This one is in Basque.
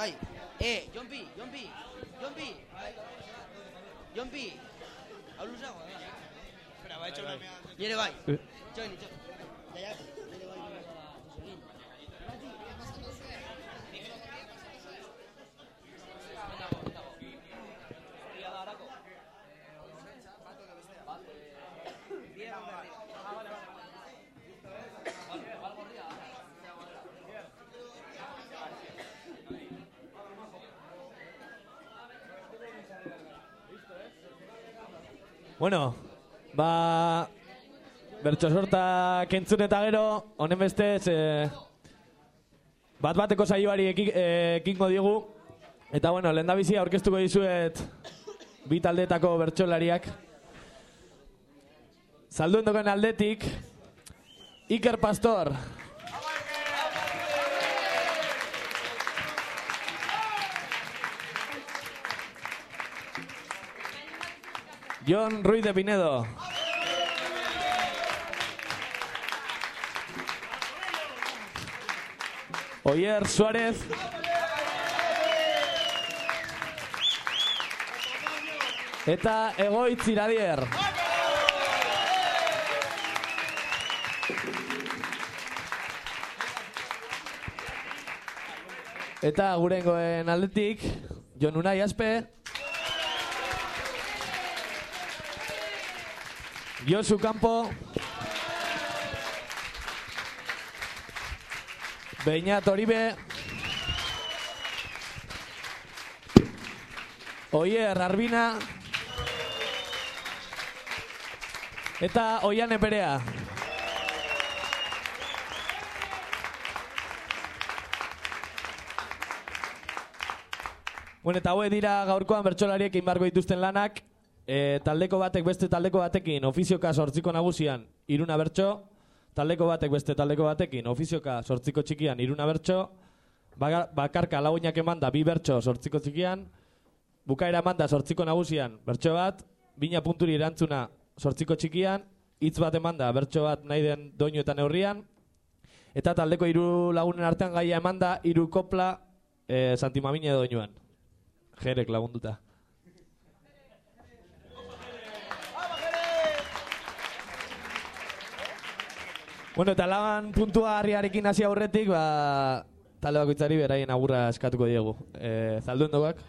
bai. Eh, Jonpi, Jonpi, Jonpi. Bai. Jonpi. Hau luzago, da. Espera, bai, txona mea. Nire bai. Txoin, txoin. Ja, ja. Nire bai. Bueno, ba... Bertso sorta kentzun eta gero, honen bestez, eh, bat bateko saioari eki- eh, ekingo digu. Eta bueno, lehen bizi aurkeztuko dizuet bi taldeetako bertsolariak. Zalduen aldetik, Iker Pastor. John Ruiz de Pinedo. Oyer Suárez. Eta egoitz iradier. Eta gurengoen aldetik, Jon Unai Aspe. Josu Campo. Beñat Oribe. Oier Arbina. Eta Oian Eperea. Bueno, eta hauek dira gaurkoan bertsolariek egin beharko dituzten lanak. E, taldeko batek beste taldeko batekin ofizioka sortziko nagusian iruna bertso, taldeko batek beste taldeko batekin ofizioka sortziko txikian iruna bertso, bakarka lagunak emanda bi bertso sortziko txikian, bukaera emanda sortziko nagusian bertso bat, bina punturi erantzuna sortziko txikian, hitz bat emanda bertso bat nahi den doinu eta neurrian, eta taldeko hiru lagunen artean gaia emanda hiru kopla e, santimamine doinuan. Jerek lagunduta. Bueno, eta lagan puntua harriarekin hasi aurretik, ba, talde bakoitzari beraien agurra eskatuko diegu. E, zalduen doak?